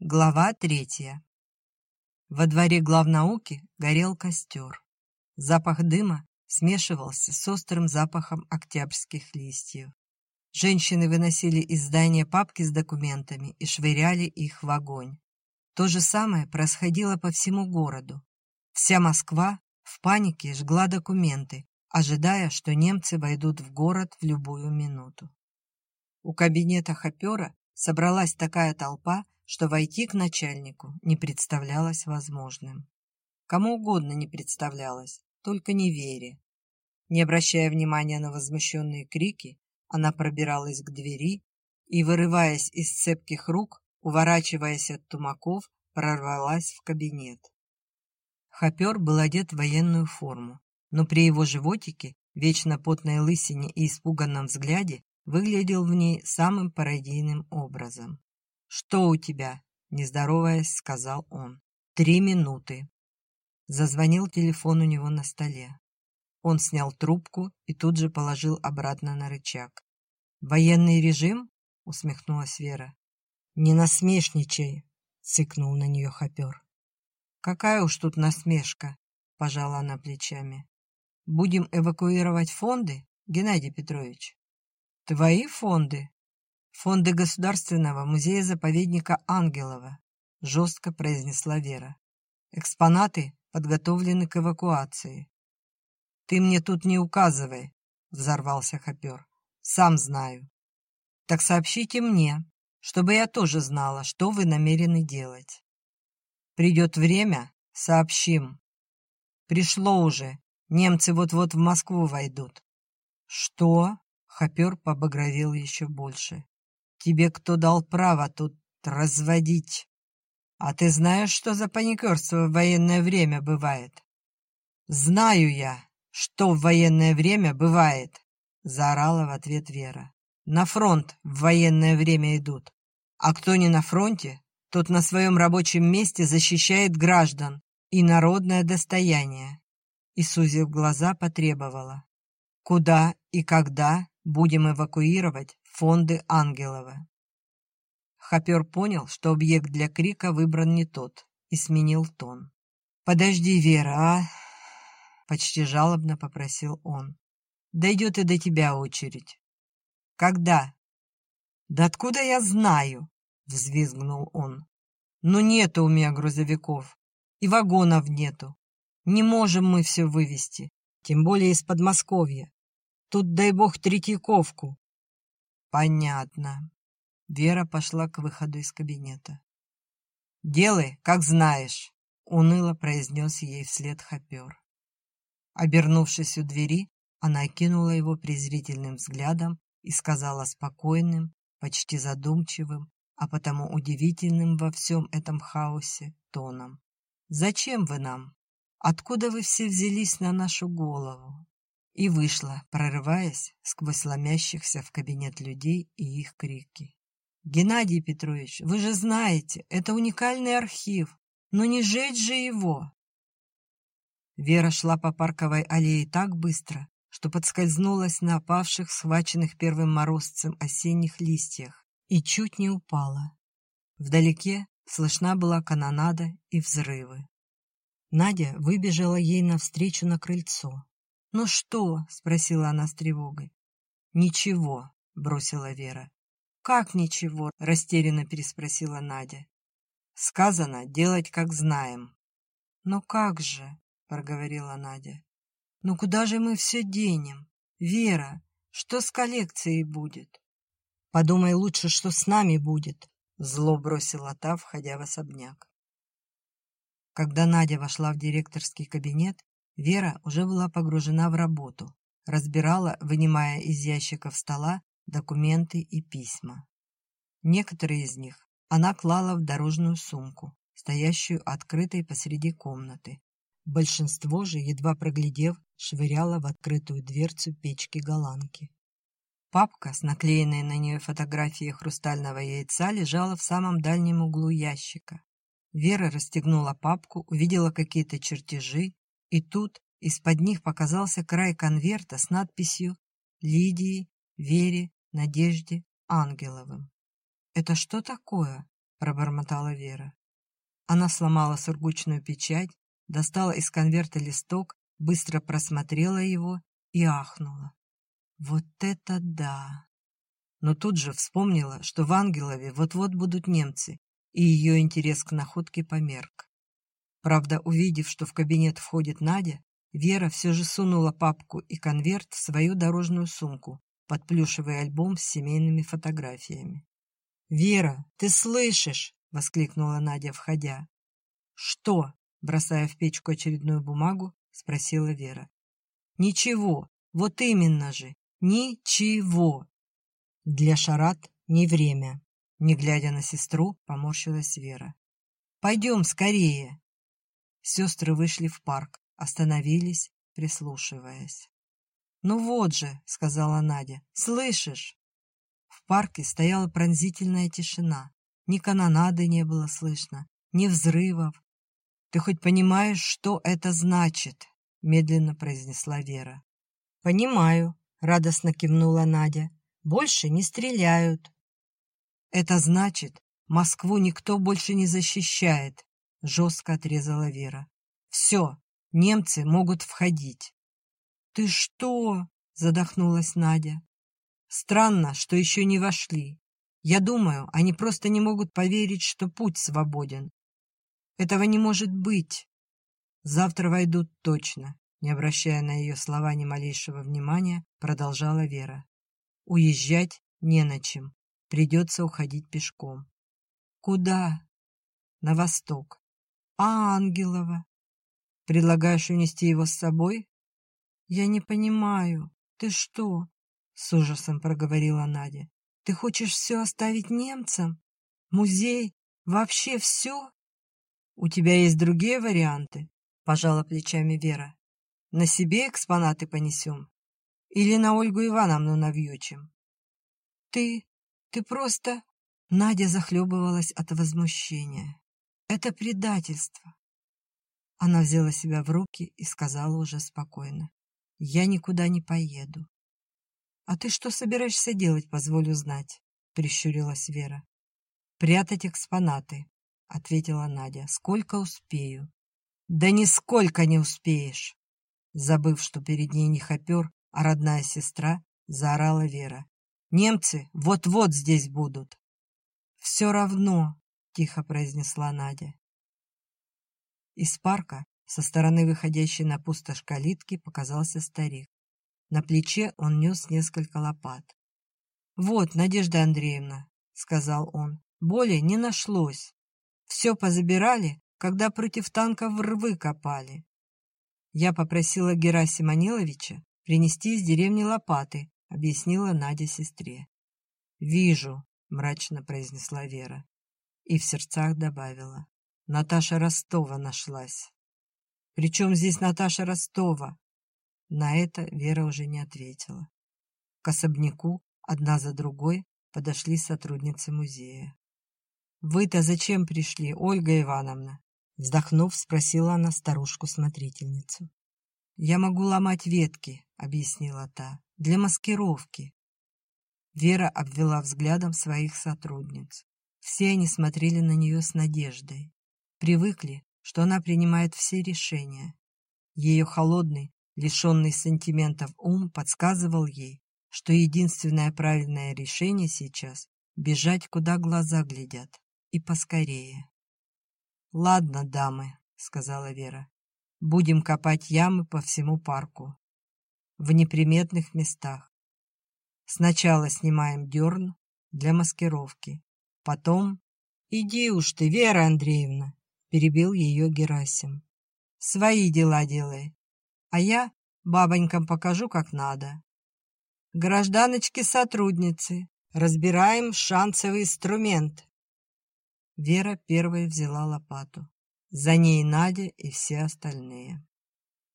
Глава третья. Во дворе главнауки горел костер. Запах дыма смешивался с острым запахом октябрьских листьев. Женщины выносили из здания папки с документами и швыряли их в огонь. То же самое происходило по всему городу. Вся Москва в панике жгла документы, ожидая, что немцы войдут в город в любую минуту. У кабинета хопера собралась такая толпа, что войти к начальнику не представлялось возможным. Кому угодно не представлялось, только не Вере. Не обращая внимания на возмущенные крики, она пробиралась к двери и, вырываясь из цепких рук, уворачиваясь от тумаков, прорвалась в кабинет. Хопер был одет в военную форму, но при его животике, вечно потной лысине и испуганном взгляде выглядел в ней самым пародийным образом. «Что у тебя?» — не сказал он. «Три минуты». Зазвонил телефон у него на столе. Он снял трубку и тут же положил обратно на рычаг. «Военный режим?» — усмехнулась Вера. «Не насмешничай!» — цыкнул на нее хопер. «Какая уж тут насмешка!» — пожала она плечами. «Будем эвакуировать фонды, Геннадий Петрович?» «Твои фонды?» Фонды Государственного музея-заповедника Ангелова», — жестко произнесла Вера. «Экспонаты подготовлены к эвакуации». «Ты мне тут не указывай», — взорвался хопер. «Сам знаю». «Так сообщите мне, чтобы я тоже знала, что вы намерены делать». «Придет время, сообщим». «Пришло уже. Немцы вот-вот в Москву войдут». «Что?» — хопер побагровел еще больше. Тебе кто дал право тут разводить? А ты знаешь, что за паникерство в военное время бывает? Знаю я, что в военное время бывает, заорала в ответ Вера. На фронт в военное время идут. А кто не на фронте, тот на своем рабочем месте защищает граждан и народное достояние. И, сузив глаза, потребовала. Куда и когда будем эвакуировать фонды Ангелова. Хопер понял, что объект для крика выбран не тот, и сменил тон. «Подожди, Вера, а?» — почти жалобно попросил он. «Дойдет и до тебя очередь». «Когда?» «Да откуда я знаю?» — взвизгнул он. «Ну нету у меня грузовиков, и вагонов нету. Не можем мы все вывести, тем более из Подмосковья. Тут, дай бог, Третьяковку, Понятно. Вера пошла к выходу из кабинета. «Делай, как знаешь», — уныло произнес ей вслед хопер. Обернувшись у двери, она окинула его презрительным взглядом и сказала спокойным, почти задумчивым, а потому удивительным во всем этом хаосе тоном. «Зачем вы нам? Откуда вы все взялись на нашу голову? И вышла, прорываясь сквозь ломящихся в кабинет людей и их крики. «Геннадий Петрович, вы же знаете, это уникальный архив, но не жечь же его!» Вера шла по парковой аллее так быстро, что подскользнулась на опавших, схваченных первым морозцем осенних листьях и чуть не упала. Вдалеке слышна была канонада и взрывы. Надя выбежала ей навстречу на крыльцо. «Ну что?» — спросила она с тревогой. «Ничего», — бросила Вера. «Как ничего?» — растерянно переспросила Надя. «Сказано делать, как знаем». «Но как же?» — проговорила Надя. «Ну куда же мы все денем? Вера, что с коллекцией будет?» «Подумай лучше, что с нами будет», — зло бросила та, входя в особняк. Когда Надя вошла в директорский кабинет, Вера уже была погружена в работу, разбирала, вынимая из ящиков стола документы и письма. Некоторые из них она клала в дорожную сумку, стоящую открытой посреди комнаты. Большинство же, едва проглядев, швыряла в открытую дверцу печки-голландки. Папка с наклеенной на нее фотографией хрустального яйца лежала в самом дальнем углу ящика. Вера расстегнула папку, увидела какие-то чертежи и тут из-под них показался край конверта с надписью «Лидии, Вере, Надежде, Ангеловым». «Это что такое?» пробормотала Вера. Она сломала сургучную печать, достала из конверта листок, быстро просмотрела его и ахнула. Вот это да! Но тут же вспомнила, что в Ангелове вот-вот будут немцы, и ее интерес к находке померк. Правда, увидев, что в кабинет входит Надя, Вера все же сунула папку и конверт в свою дорожную сумку под плюшевый альбом с семейными фотографиями. «Вера, ты слышишь?» — воскликнула Надя, входя. «Что?» — бросая в печку очередную бумагу, спросила Вера. «Ничего, вот именно же, ничего!» Для шарат не время. Не глядя на сестру, поморщилась Вера. «Пойдем скорее!» Сестры вышли в парк, остановились, прислушиваясь. «Ну вот же», — сказала Надя, — «слышишь?» В парке стояла пронзительная тишина. Ни канонады не было слышно, ни взрывов. «Ты хоть понимаешь, что это значит?» — медленно произнесла Вера. «Понимаю», — радостно кивнула Надя. «Больше не стреляют». «Это значит, Москву никто больше не защищает», — жестко отрезала Вера. «Все, немцы могут входить». «Ты что?» — задохнулась Надя. «Странно, что еще не вошли. Я думаю, они просто не могут поверить, что путь свободен. Этого не может быть. Завтра войдут точно, не обращая на ее слова ни малейшего внимания, продолжала Вера. Уезжать не на чем. Придется уходить пешком. Куда? На восток. А Ангелова? Предлагаешь унести его с собой? Я не понимаю. Ты что? С ужасом проговорила Надя. Ты хочешь все оставить немцам? Музей? Вообще все? У тебя есть другие варианты? Пожала плечами Вера. На себе экспонаты понесем? Или на Ольгу Ивановну навьючим? Ты... ты просто... Надя захлебывалась от возмущения. Это предательство. Она взяла себя в руки и сказала уже спокойно. Я никуда не поеду. «А ты что собираешься делать, позволю знать?» — прищурилась Вера. «Прятать экспонаты», — ответила Надя. «Сколько успею?» «Да нисколько не успеешь!» Забыв, что перед ней не хопер, а родная сестра, заорала Вера. «Немцы вот-вот здесь будут!» «Все равно!» — тихо произнесла Надя. Из парка, со стороны выходящей на пустошь калитки, показался старик. На плече он нес несколько лопат. «Вот, Надежда Андреевна», — сказал он, — «боли не нашлось. Все позабирали, когда против танков рвы копали. Я попросила Герасима Ниловича принести из деревни лопаты», — объяснила Надя сестре. «Вижу», — мрачно произнесла Вера. И в сердцах добавила. «Наташа Ростова нашлась». «При чем здесь Наташа Ростова?» На это Вера уже не ответила. К особняку одна за другой подошли сотрудницы музея. «Вы-то зачем пришли, Ольга Ивановна?» Вздохнув, спросила она старушку-смотрительницу. «Я могу ломать ветки», — объяснила та, — «для маскировки». Вера обвела взглядом своих сотрудниц. Все они смотрели на нее с надеждой. Привыкли, что она принимает все решения. Ее холодный, Лишенный сантиментов ум подсказывал ей, что единственное правильное решение сейчас — бежать, куда глаза глядят, и поскорее. «Ладно, дамы», — сказала Вера, — «будем копать ямы по всему парку, в неприметных местах. Сначала снимаем дерн для маскировки, потом...» «Иди уж ты, Вера Андреевна!» — перебил ее Герасим. «Свои дела делай, а я бабонькам покажу, как надо. Гражданочки-сотрудницы, разбираем шансовый инструмент. Вера первой взяла лопату. За ней Надя и все остальные.